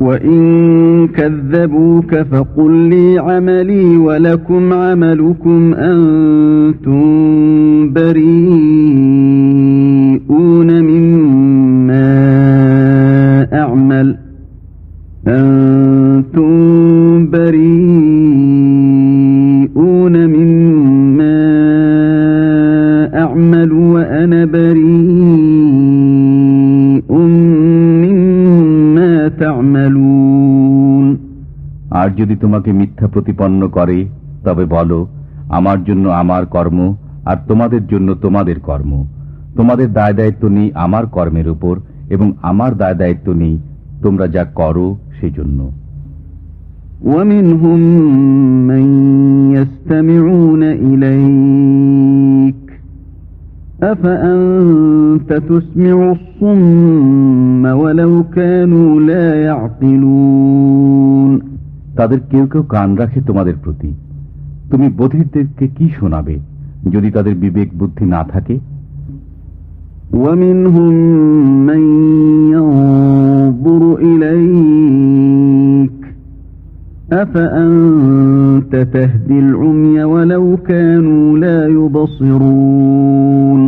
وإن كذبوك فقل لي عملي ولكم عملكم أنتم بريئون যদি তোমাকে মিথ্যা প্রতিপন্ন করে তবে বলো আমার জন্য আমার কর্ম আর তোমাদের জন্য তোমাদের কর্ম তোমাদের দায় দায়িত্ব নেই আমার কর্মের উপর এবং আমার দায় দায়িত্ব নেই তোমরা যা করো সেজন্য ومنهم من يستمعون إليك أفأنت تسمع الصم ولو كانوا لا يعقلون তাদের কেউ কেউ কান রাখে তোমাদের প্রতি তুমি বধিরদেরকে কি শোনাবে যদি তাদের বিবেক বুদ্ধি না থাকে ومنهم من ينظر إليك أفأنت تهدي العمي ولو كانوا لا يبصرون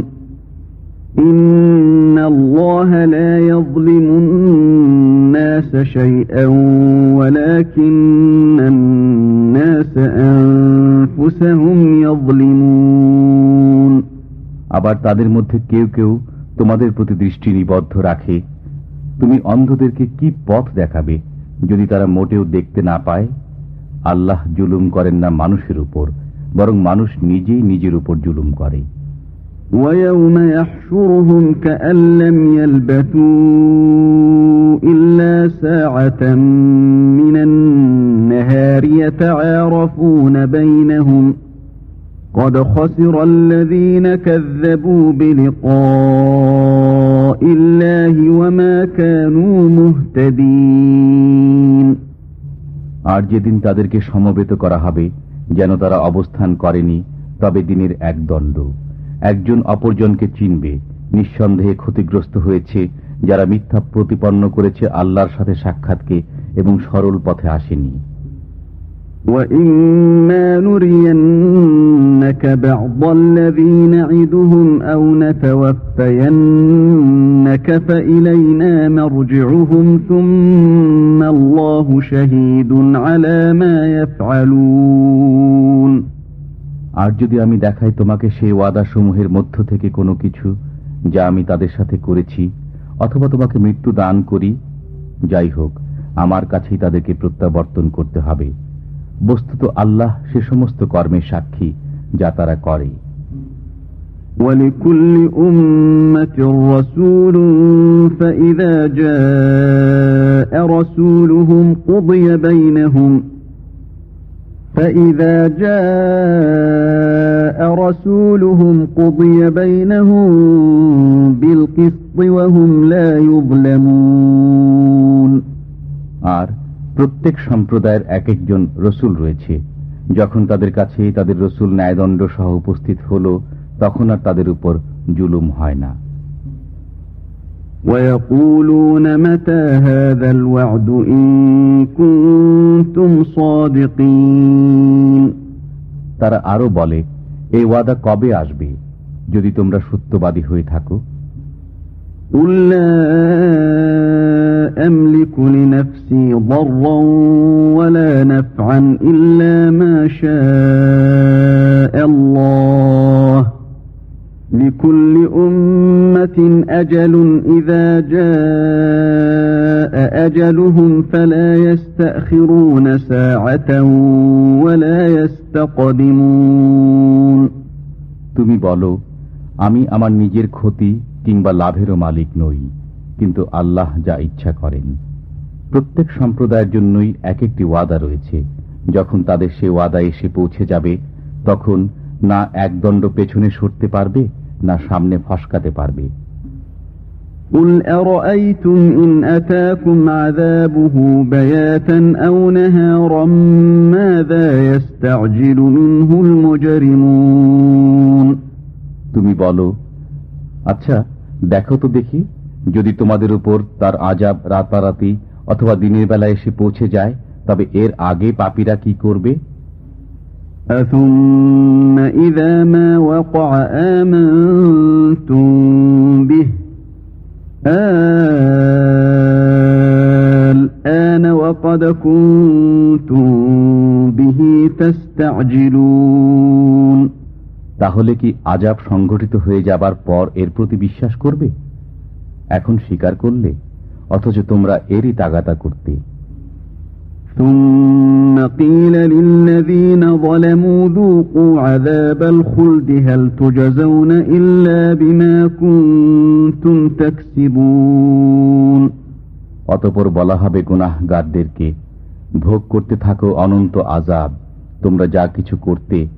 إن الله لا يظلم الناس شيئا ولكن আবার তাদের মধ্যে কেউ কেউ তোমাদের প্রতি দৃষ্টি নিবদ্ধ রাখে তুমি অন্ধদেরকে কি পথ দেখাবে যদি তারা মোটেও দেখতে না পায় আল্লাহ জুলুম করেন না মানুষের উপর বরং মানুষ নিজেই নিজের উপর জুলুম করে ويوم يحشرهم كأن لم يلبثوا إلا ساعة من النهار يتعارفون بينهم قد خسر الذين كذبوا بلقاء الله وما كانوا مهتدين আর যেদিন তাদেরকে সমবেত করা হবে যেন তারা অবস্থান করেনি তবে দিনের এক দণ্ড একজন অপরজনকে চিনবে নিঃসন্দেহে ক্ষতিগ্রস্ত হয়েছে যারা মিথ্যা প্রতিপন্ন করেছে আল্লাহর সাথে সাক্ষাৎকে এবং সরল পথে আসেনি وَإِمَّا نُرِيَنَّكَ بَعْضَ الَّذِي نَعِدُهُمْ أَوْ نَتَوَفَّيَنَّكَ فَإِلَيْنَا مَرْجِعُهُمْ ثُمَّ اللَّهُ شَهِيدٌ عَلَى مَا يَفْعَلُونَ আর যদি আমি দেখাই তোমাকে সেই ওয়াদাসমূহের মধ্য থেকে কোনো কিছু যা আমি তাদের সাথে করেছি অথবা তোমাকে মৃত্যু দান করি যাই হোক আমার কাছেই তাদেরকে প্রত্যাবর্তন করতে হবে বস্তুত আল্লাহ সে সমস্ত কর্মের সাক্ষী যা তারা করে ولكل أمة رسول فإذا جاء رسولهم قضي بينهم فإذا جاء رسولهم قضي بينهم بالقسط وهم لا يظلمون আর প্রত্যেক সম্প্রদায়ের এক একজন রসুল রয়েছে। যখন তাদের কাছে তাদের রসুল ন্যায়দণ্ড সহ উপস্থিত হল তখন আর তাদের উপর জুলুম হয় না। তারা আরও বলে এই ওয়াদা কবে আসবে? যদি তোমরা সত্যবাদী হয়ে থাকো। قل لا أملك لنفسي ضرا ولا نفعا إلا ما شاء الله لكل أمة أجل إذا جاء أجلهم فلا يستأخرون ساعة ولا يستقدمون তুমি বলো আমি আমার নিজের ক্ষতি কিংবা লাভেরও মালিক নই কিন্তু আল্লাহ যা ইচ্ছা করেন প্রত্যেক সম্প্রদায়ের জন্যই এক একটি ওয়াদা রয়েছে যখন তাদের সে ওয়াদা এসে পৌঁছে যাবে তখন না এক দণ্ড পেছনে সরতে পারবে না সামনে ফসকাতে পারবে قل أرأيتم إن أتاكم عذابه بياتا أو نهارا ماذا يستعجل منه المجرمون তুমি বলো আচ্ছা দেখো তো দেখি যদি তোমাদের উপর তার আজাব রাতারাতি অথবা দিনের বেলা এসে পৌঁছে যায় তবে এর আগে পাপীরা কি করবে أثم إذا ما وقع آمنتم به الآن وقد كنتم به تستعجلون তাহলে কি আজাব সংঘটিত হয়ে যাবার পর এর প্রতি বিশ্বাস করবে? এখন স্বীকার করলে অথচ তোমরা এরই তাগাতা করতে। অতপর বলা হবে গুনাহগারদেরকে ভোগ করতে থাকো অনন্ত আজাব তোমরা যা কিছু করতে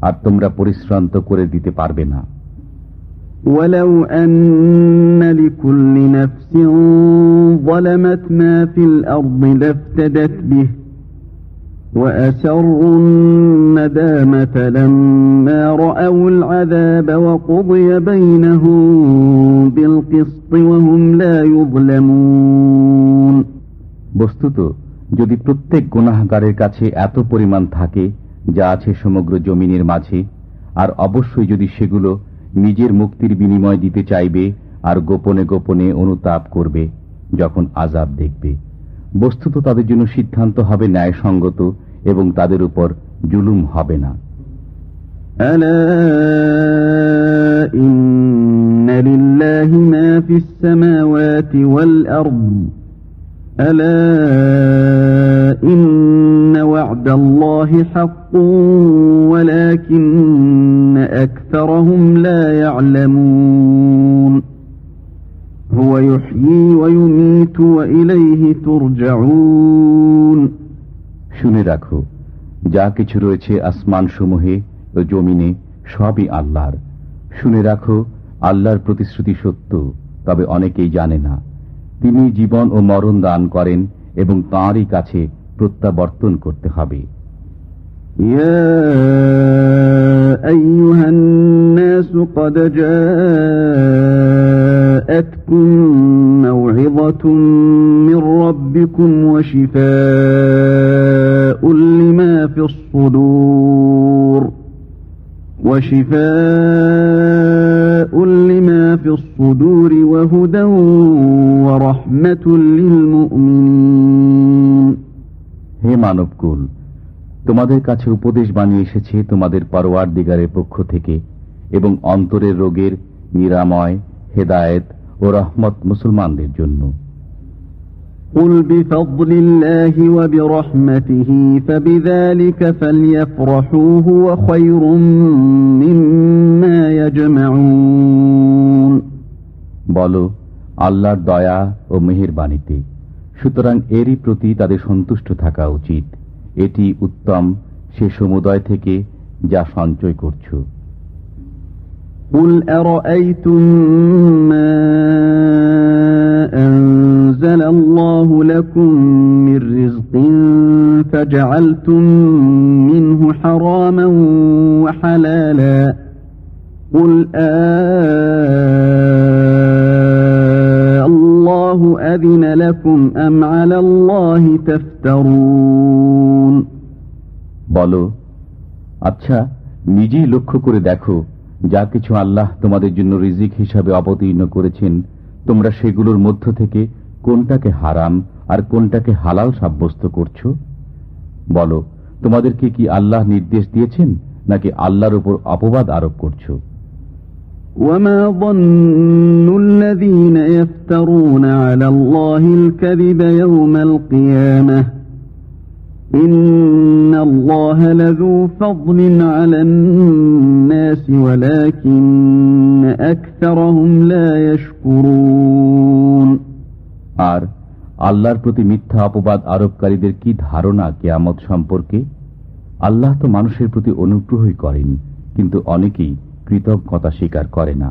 আর তোমরা পরিশ্রান্ত করে দিতে পারবে না ولو أن لكل نفس ظلمت ما في الأرض لافتدت به وأسروا الندامة لما رأوا العذاب وقضي بينهم بالقسط وهم لا يظلمون বস্তুত যদি প্রত্যেক গুনাহগারের কাছে এত পরিমাণ থাকে যা আছে সমগ্র জমিনের মাঝে, আর অবশ্যই যদি সেগুলো নিজের মুক্তির বিনিময় দিতে চাইবে আর গোপনে গোপনে অনুতাপ করবে, যখন আজাব দেখবে। বস্তুত তাদের জন্য সিদ্ধান্ত হবে ন্যায়সঙ্গত এবং তাদের উপর জুলুম হবে না। আলা শুনে রাখো, যা কিছু রয়েছে আসমানসমূহে ও জমিনে সবই আল্লাহর। শুনে রাখো, আল্লাহর প্রতিশ্রুতি সত্য, তবে অনেকেই জানে না। তিনি জীবন ও মরণ দান করেন এবং তাঁরই কাছে প্রত্যাবর্তন করতে হবে। يا أيها الناس قد جاءتكم موعظة من ربكم وشفاء لما في الصدور وشفاء لما في الصدور وهدى ورحمة للمؤمنين. هي معنى بكل তোমাদের কাছে উপদেশ বানিয়ে এসেছে তোমাদের পরওয়ার দিগারের পক্ষ থেকে এবং অন্তরের রোগের নিরাময় হেদায়েত ও রহমত মুসলমানদের জন্য قل بفضل الله وبرحمته فبذلك فليفرحوا هو خير مما يجمعون বলো আল্লাহর দয়া ও মেহেরবাণীতে সুতরাং এরই প্রতি তাদের সন্তুষ্ট থাকা উচিত এটি উত্তম সে সমুদয় থেকে যা সঞ্চয় করছো قل أرأيتم ما أنزل الله لكم من رزق فجعلتم منه حراما وحلالا قل آه الله أذن لكم أم على الله تفترون বলো আচ্ছা নিজেই লক্ষ্য করে দেখো যা কিছু আল্লাহ তোমাদের জন্য রিজিক হিসাবে অবতীর্ণ করেছেন তোমরা সেগুলোর মধ্য থেকে কোনটাকে হারাম আর কোনটাকে হালাল সাব্যস্ত করছো বলো তোমাদেরকে কি আল্লাহ নির্দেশ দিয়েছেন নাকি আল্লাহর উপর অপবাদ আরোপ করছো وما ظن الذين يفترون على الله الكذب يوم القيامة إن الله لذو فضل على الناس ولكن أكثرهم لا يشكرون আর আল্লাহর প্রতি মিথ্যা অপবাদ আরোপকারীদের কি ধারণা কেয়ামত সম্পর্কে আল্লাহ তো মানুষের প্রতি অনুগ্রহই করেন কিন্তু অনেকেই কৃতজ্ঞতা স্বীকার করে না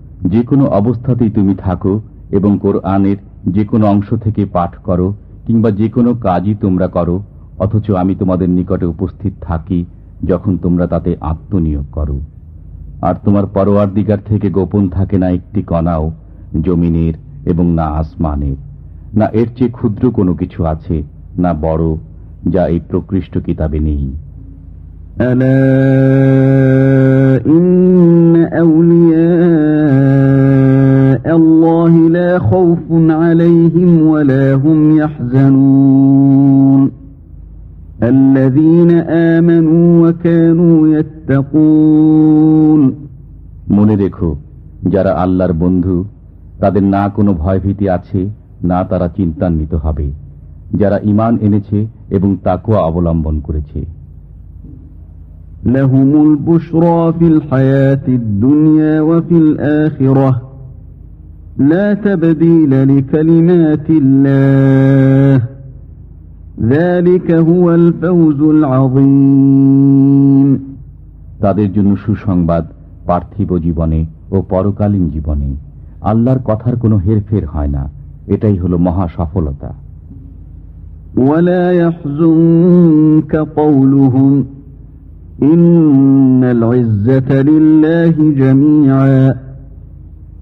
যে কোনো অবস্থাতেই তুমি থাকো এবং কোরআনের যে কোনো অংশ থেকে পাঠ করো কিংবা যে কোনো কাজই তোমরা করো অথচ আমি তোমাদের নিকটে উপস্থিত থাকি যখন তোমরা তাতে আত্মনিয়োগ করো আর তোমার পরোয়ার দিগার থেকে গোপন থাকে না একটি কণাও জমিনের এবং না আসমানের না এর চেয়ে ক্ষুদ্র কোনো কিছু আছে না বড় যা এই প্রকৃষ্ট কিতাবে নেই ألا إن أولياء الله لا خوف عليهم ولا هم يحزنون الذين آمنوا وكانوا يتقون মনে রেখো যারা আল্লাহর বন্ধু তাদের না কোনো ভয়ভীতি আছে না তারা চিন্তান্বিত হবে যারা ইমান এনেছে এবং তাকুয়া অবলম্বন করেছে لهم البشرى في الحياة الدنيا وفي الآخرة لا تبديل لكلمات الله ذلك هو الفوز العظيم তাদের জন্য সুসংবাদ পার্থিব জীবনে ও পরকালীন জীবনে আল্লাহর কথার কোনো হেরফের হয় না এটাই হলো মহা সফলতা ولا يحزنك قولهم إن العزة لله جميعا هو السميع العليم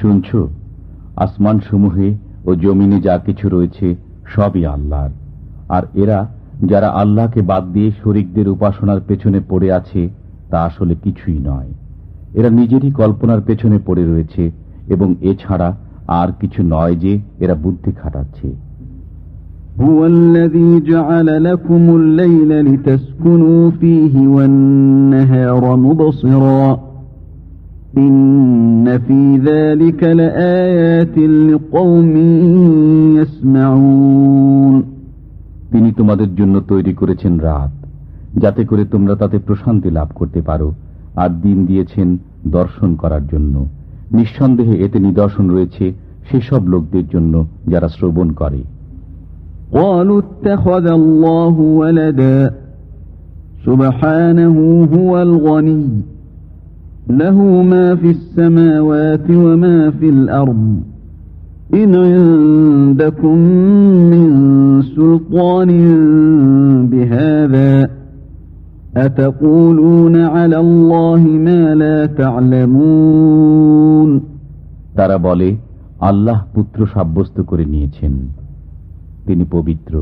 শুনছ? আসমান সমূহে ও জমিনে যা কিছু রয়েছে সবই আল্লাহর। আর এরা যারা আল্লাহকে বাদ দিয়ে শরিকদের উপাসনার পেছনে পড়ে আছে, তা আসলে কিছুই নয়। এরা নিজেরই কল্পনার পেছনে পড়ে রয়েছে এবং এছাড়া আর কিছু নয় যে এরা বুদ্ধি খাটাচ্ছে। هو الذي جعل لكم الليل لتسكنوا فيه والنهار مبصرا إن في ذلك لآيات لقوم يسمعون তিনি তোমাদের জন্য তৈরি করেছেন রাত যাতে করে তোমরা তাতে প্রশান্তি লাভ করতে পারো আর দিন দিয়েছেন দর্শন করার জন্য নিঃসন্দেহে এতে নিদর্শন রয়েছে সেসব লোকদের জন্য যারা শ্রবণ করে قالوا اتخذ الله ولدا سبحانه هو الغني له ما في السماوات وما في الأرض إن عندكم من سلطان بهذا أتقولون على الله ما لا تعلمون তারা বলে আল্লাহ পুত্র সাব্যস্ত করে নিয়েছেন তিনি পবিত্র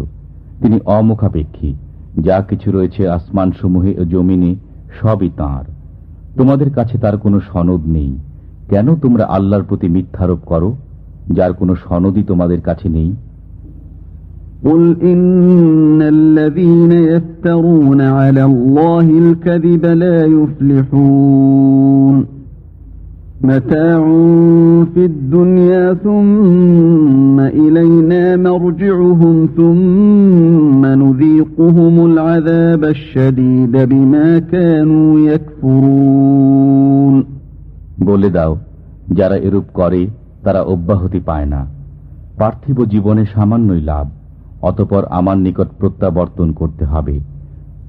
তিনি অমুখাপেক্ষী যা কিছু রয়েছে আসমান সমূহে ও জমিনে সবই তাঁর তোমাদের কাছে তার কোনো সনদ নেই কেন তোমরা আল্লাহর প্রতি মিথ্যারোপ করো যার কোনো সনদই তোমাদের কাছে নেই قل إن الذين يفترون على الله الكذب لا يفلحون متاع في الدنيا ثم إلينا مرجعهم ثم نذيقهم العذاب الشديد بما كانوا يكفرون বলে দাও যারা এরূপ করে তারা অব্যাহতি পায় না পার্থিব জীবনে সামান্যই লাভ অতপর আমার নিকট প্রত্যাবর্তন করতে হবে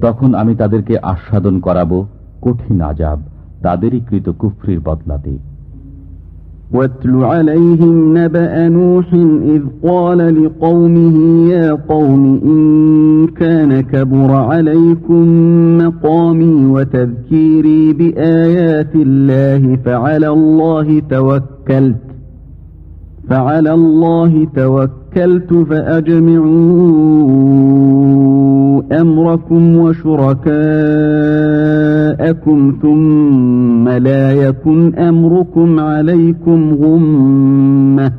তখন আমি তাদেরকে আস্বাদন করাবো কঠিন আজাব তাদেরই কৃত কুফরির বদলাতে واتل عليهم نبأ نوح إذ قال لقومه يا قوم إن كان كبر عليكم مقامي وتذكيري بآيات الله فعلى الله توكلت فعلى الله توكلت فأجمعوا أمركم وشركاءكم ثم لا يكن أمركم عليكم غمة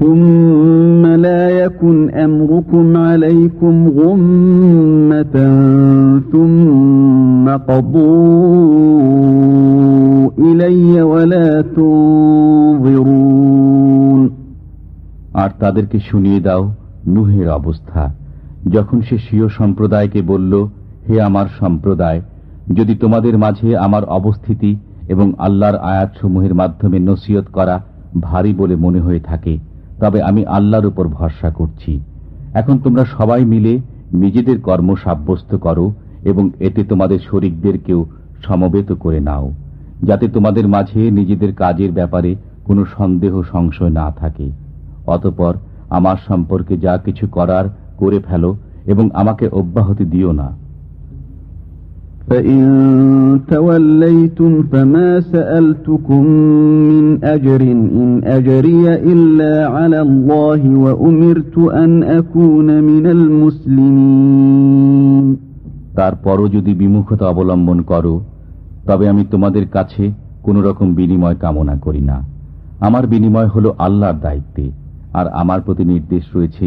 ثم لا يكن أمركم عليكم غمة ثم قضوا إلي ولا تنظرون আর তাদেরকে শুনিয়ে দাও নুহের অবস্থা যখন সে স্বীয় সম্প্রদায়কে বলল, হে আমার সম্প্রদায়, যদি তোমাদের মাঝে আমার অবস্থিতি এবং আল্লাহর আয়াতসমূহের মাধ্যমে নসিয়ত করা ভারী বলে মনে হয়ে থাকে, তবে আমি আল্লাহর উপর ভরসা করছি। এখন তোমরা সবাই মিলে নিজেদের কর্ম সাব্যস্ত করো এবং এতে তোমাদের শরিকদেরকেও সমবেত করে নাও, যাতে তোমাদের মাঝে নিজেদের কাজের ব্যাপারে কোনো সন্দেহ, সংশয় না থাকে। অতপর আমার সম্পর্কে যা কিছু করার করে ফেলো এবং আমাকে অব্যাহতি দিও না فإن توليتم فما سألتكم من أجر إن أجري إلا على الله وأمرت أن أكون من المسلمين তারপরও যদি বিমুখতা অবলম্বন করো তবে আমি তোমাদের কাছে কোন রকম বিনিময় কামনা করি না আমার বিনিময় হলো আল্লাহর দায়িত্বে আর আমার প্রতি নির্দেশ রয়েছে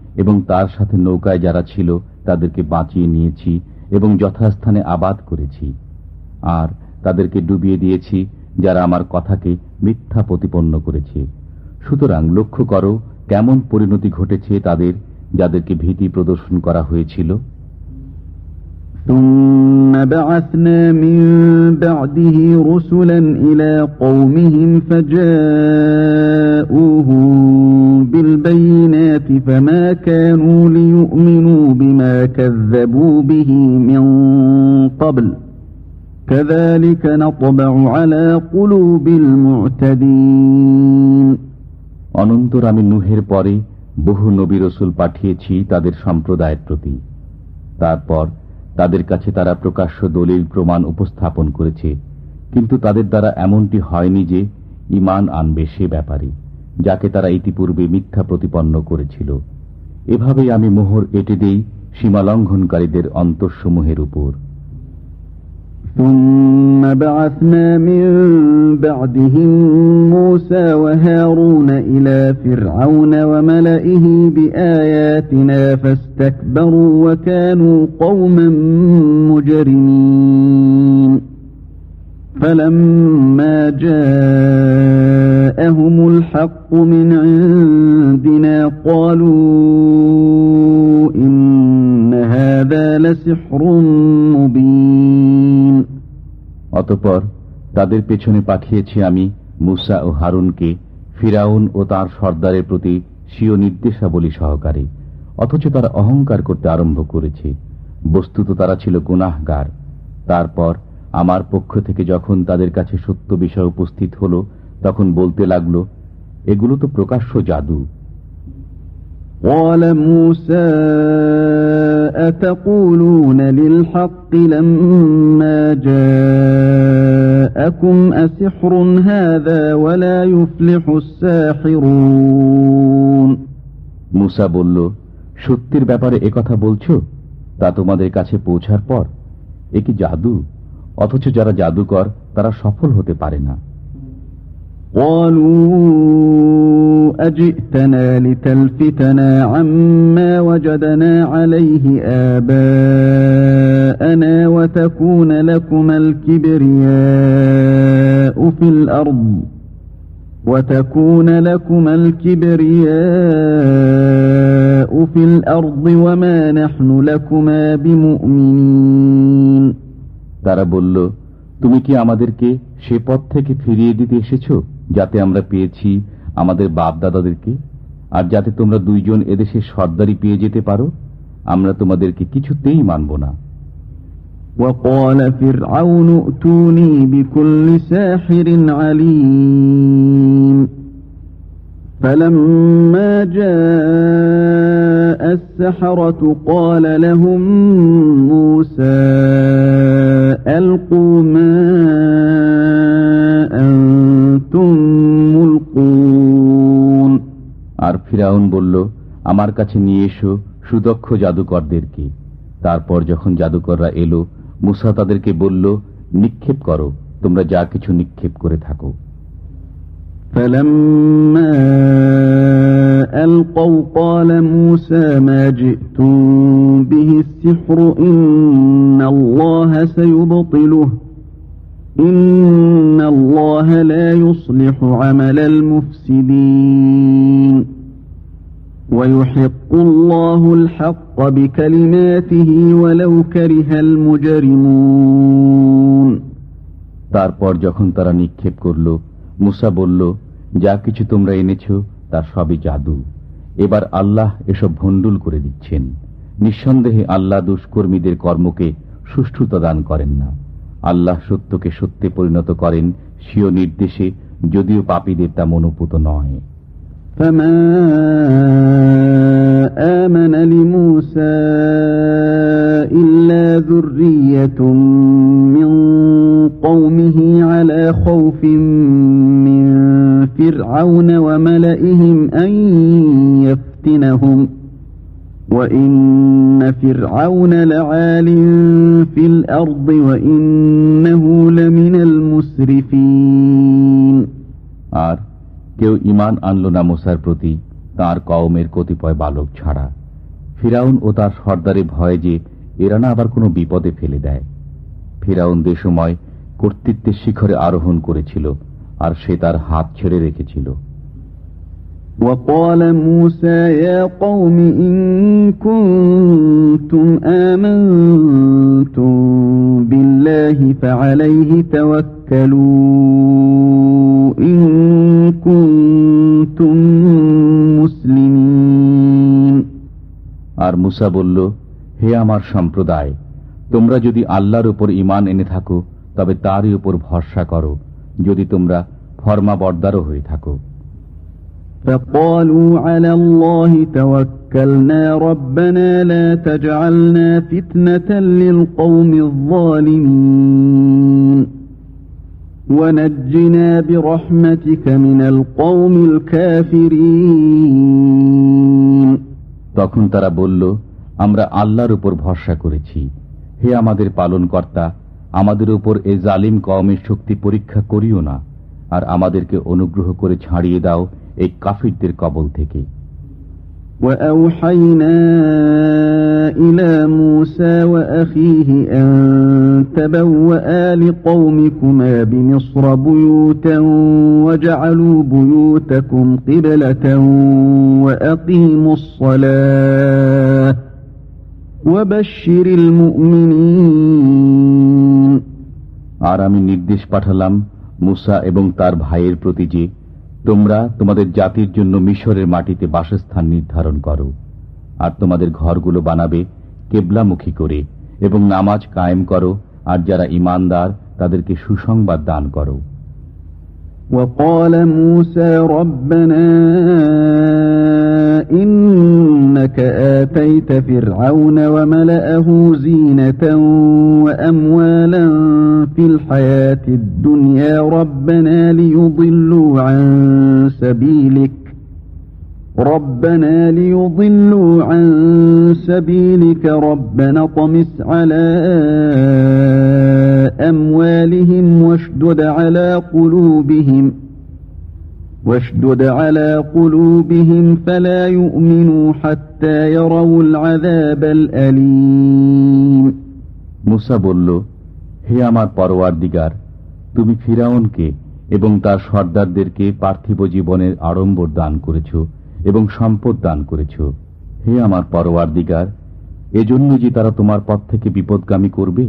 এবং তার সাথে নৌকায় যারা ছিল তাদেরকে বাঁচিয়ে নিয়েছি এবং যথাস্থানে আবাদ করেছি আর তাদেরকে ডুবিয়ে দিয়েছি যারা আমার কথাকে মিথ্যা প্রতিপন্ন করেছে সুতরাং লক্ষ্য করো কেমন পরিণতি ঘটেছে তাদের যাদেরকে ভীতি প্রদর্শন করা হয়েছিল ثم بعثنا من بعده رسلا إلى قومهم فجاءوهم بالبينات فما كانوا ليؤمنوا بما كذبوا به من قبل كذلك نطبع على قلوب المعتدين অনন্তর আমি নুহের পরে বহু নবী রসুল পাঠিয়েছি তাদের সম্প্রদায়ের প্রতি তারপর তাদের কাছে তারা প্রকাশ্য দলিল প্রমাণ উপস্থাপন করেছে কিন্তু তাদের দ্বারা এমনটি হয়নি যে ইমান আনবে সে ব্যাপারে যাকে তারা ইতিপূর্বে মিথ্যা প্রতিপন্ন করেছিল এভাবেই আমি মোহর এটে দেই সীমালঙ্ঘনকারীদের অন্তঃসমূহের উপর ثم بعثنا من بعدهم موسى وهارون إلى فرعون وملئه بآياتنا فاستكبروا وكانوا قوما مجرمين فلما جاءهم الحق من عندنا قالوا إن هذا لسحر مبين অতপর তাদের পেছনে পাঠিয়েছি আমি মুসা ও হারুনকে ফিরাউন ও তার সর্দারের প্রতি স্বীয় নির্দেশাবলী সহকারে অথচ তারা অহংকার করতে আরম্ভ করেছে বস্তুত তারা ছিল গুনাহগার তারপর আমার পক্ষ থেকে যখন তাদের কাছে সত্য বিষয় উপস্থিত হল তখন বলতে লাগল এগুলো তো প্রকাশ্য জাদু قال موسى أتقولون للحق لما جاءكم أسحر هذا ولا يفلح الساحرون মুসা বলল সত্যের ব্যাপারে একথা বলছো তা তোমাদের কাছে পৌঁছার পর এ কি জাদু অথচ যারা জাদুকর তারা সফল হতে পারে না قالوا أجئتنا لتلفتنا عما وجدنا عليه آباءنا وتكون لكما الكبرياء في الأرض وتكون لكما الكبرياء في الأرض وما نحن لكما بمؤمنين তারা বলল তুমি কি আমাদেরকে সে পথ থেকে ফিরিয়ে দিতে এসেছো যাতে আমরা পেয়েছি আমাদের বাপ দাদাদেরকে আর যাতে তোমরা দুইজন এদেশে সর্দারি পেয়ে যেতে পারো আমরা তোমাদেরকে কিছুতেই মানব না وقال فرعون ائتوني بكل ساحر عليم فلما جاء السحرة قال لهم موسى ألقوا ما أنتم ملقون আর ফিরাউন বলল আমার কাছে নিয়ে এসো সুদক্ষ জাদুকরদেরকে তারপর যখন জাদুকররা এলো মুসা তাদেরকে বলল নিক্ষেপ করো তোমরা যা কিছু নিক্ষেপ করে থাকো فلما ألقوا قال موسى ما جئتم به السحر إن الله سيبطله তারপর যখন তারা নিক্ষেপ করল, মুসা বলল, যা কিছু তোমরা এনেছ তার সবই জাদু। এবার আল্লাহ এসব ভণ্ডুল করে দিচ্ছেন। নিঃসন্দেহে আল্লাহ দুষ্কর্মীদের কর্মকে সুষ্ঠুতা দান করেন না। আল্লাহ সত্যকে সত্যে পরিণত করেন স্বীয় নির্দেশে যদিও পাপীদের তা মনোপুত নয় فما آمن لموسى إلا ذرية من قومه على خوف من فرعون وملئهم أن يفتنهم وإن আর কেউ ইমান আনল না মুসার প্রতি, তার কওমের কতিপয় বালক ছাড়া। ফিরাউন ও তার সর্দারে ভয় যে এরা না আবার কোনো বিপদে ফেলে দেয়। ফিরাউন দেশময় কর্তৃত্বের শিখরে আরোহণ করেছিল, আর সে তার হাত ছেড়ে রেখেছিল। وقال موسى يا قوم إن كنتم آمنتم بالله فعليه توكلوا إن كنتم مسلمين আর মুসা বলল হে আমার সম্প্রদায় তোমরা যদি আল্লাহর উপর ইমান এনে থাকো তবে তারই উপর ভরসা করো যদি তোমরা ফর্মাবর্দারও হয়ে থাকো فقالوا على الله توكلنا ربنا لا تجعلنا فتنة للقوم الظالمين ونجنا برحمتك من القوم الكافرين তখন তারা বলল আমরা আল্লাহর উপর ভরসা করেছি হে আমাদের পালন কর্তা আমাদের উপর এ জালিম কওমের শক্তি পরীক্ষা করিও না আর আমাদেরকে অনুগ্রহ করে ছাড়িয়ে দাও এই কাফিরদের কবল থেকে وأوحينا إلى موسى وأخيه أن تبوأ لقومكما بمصر بيوتا وجعلوا بيوتكم قبلة وأقيموا الصلاة وبشر المؤمنين আর আমি নির্দেশ পাঠালাম মুসা এবং তার ভাইয়ের প্রতি যে তোমরা তোমাদের জাতির জন্য মিশরের মাটিতে বাসস্থান নির্ধারণ করো আর তোমাদের ঘরগুলো বানাবে কেবলামুখী করে এবং নামাজ কায়েম করো আর যারা ইমানদার তাদেরকে সুসংবাদ দান করো وقال موسى ربنا إنك آتيت فرعون وملأه زينة وأموالا في الحياة الدنيا ربنا ليضلوا عن سبيلك. ربنا ليضلوا عن سبيلك. ربنا طمس على أموالهم واشدد على قلوبهم. واشدد على قلوبهم فلا يؤمنوا حتى يروا العذاب الأليم. موسى بقول له হে আমার পরওয়ার দিগার তুমি ফিরাউনকে এবং তার সর্দারদেরকে পার্থিব জীবনের আড়ম্বর দান করেছ এবং সম্পদ দান করেছ। হে আমার পরওয়ার দিগার এজন্য যে তারা তোমার পথ থেকে বিপদগামী করবে?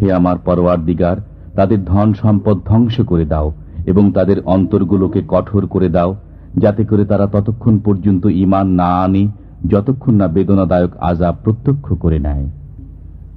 হে আমার পরওয়ার দিগার তাদের ধন সম্পদ ধ্বংস করে দাও এবং তাদের অন্তরগুলোকে কঠোর করে দাও, যাতে করে তারা ততক্ষণ পর্যন্ত ইমান না আনে, যতক্ষণ না বেদনাদায়ক আজাব প্রত্যক্ষ করে নেয়।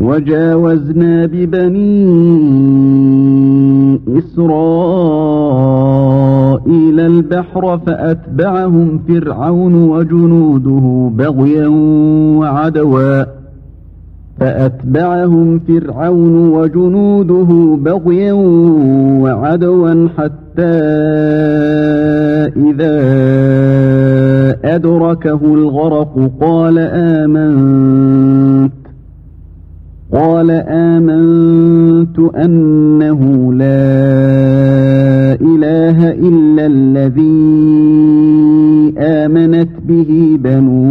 وجاوزنا ببني إسرائيل البحر فأتبعهم فرعون وجنوده بغيا وعدوا. فأتبعهم فرعون وجنوده بغيا وعدوا حتى إذا أدركه الغرق قال آمنت. قال آمنت أنه لا إله إلا الذي آمنت به بنو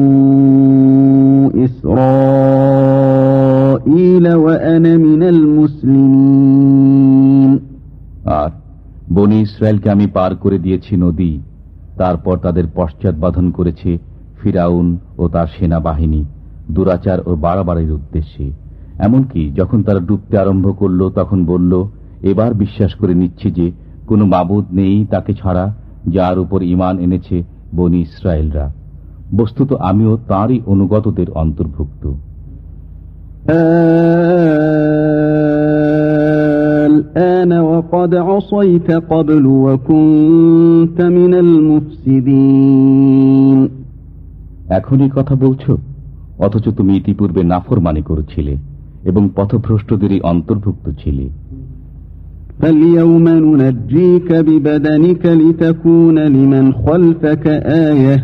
إسرائيل وأنا من المسلمين আর বনি ইসরায়েলকে আমি পার করে দিয়েছি নদী তারপর তাদের পশ্চাৎবাধন করেছে ফিরাউন ও তার সেনাবাহিনী দুরাচার ও বাড়াবাড়ির উদ্দেশ্যে এমনকি যখন তারা ডুবতে আরম্ভ করল তখন বলল এবার বিশ্বাস করে নিচ্ছে যে কোনো মাবুদ নেই তাকে ছাড়া যার উপর ইমান এনেছে বনি ইসরায়েলরা। বস্তুত আমিও তাঁরই অনুগতদের অন্তর্ভুক্ত। এখনই কথা বলছ? অথচ তুমি ইতিপূর্বে নাফর মানে করেছিলে। এবং পথভ্রষ্টদেরই অন্তর্ভুক্ত ছিলে فاليوم ننجيك ببدنك لتكون لمن خلفك آية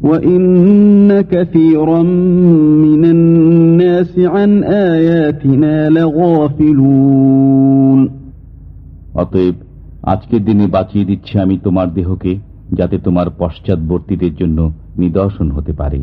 وإن كثيرا من الناس عن آياتنا لغافلون অতএব আজকের দিনে বাঁচিয়ে দিচ্ছি আমি তোমার দেহকে যাতে তোমার পশ্চাৎবর্তীদের জন্য নিদর্শন হতে পারে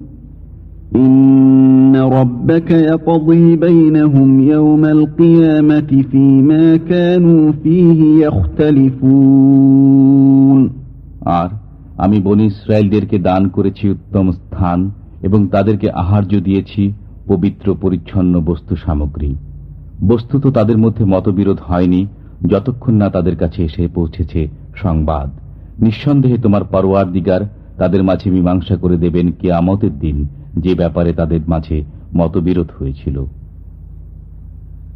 আর আমি বনি ইসরায়েলদেরকে দান করেছি উত্তম স্থান এবং তাদেরকে আহার্য দিয়েছি পবিত্র পরিচ্ছন্ন বস্তু সামগ্রী। বস্তুত তাদের মধ্যে মতবিরোধ হয়নি, যতক্ষণ না তাদের কাছে এসে পৌঁছেছে সংবাদ। নিঃসন্দেহে তোমার পরোয়ার দিগার তাদের মাঝে মীমাংসা করে দেবেন কেয়ামতের দিন যে ব্যাপারে তাদের মাঝে মতবিরোধ হয়েছিল।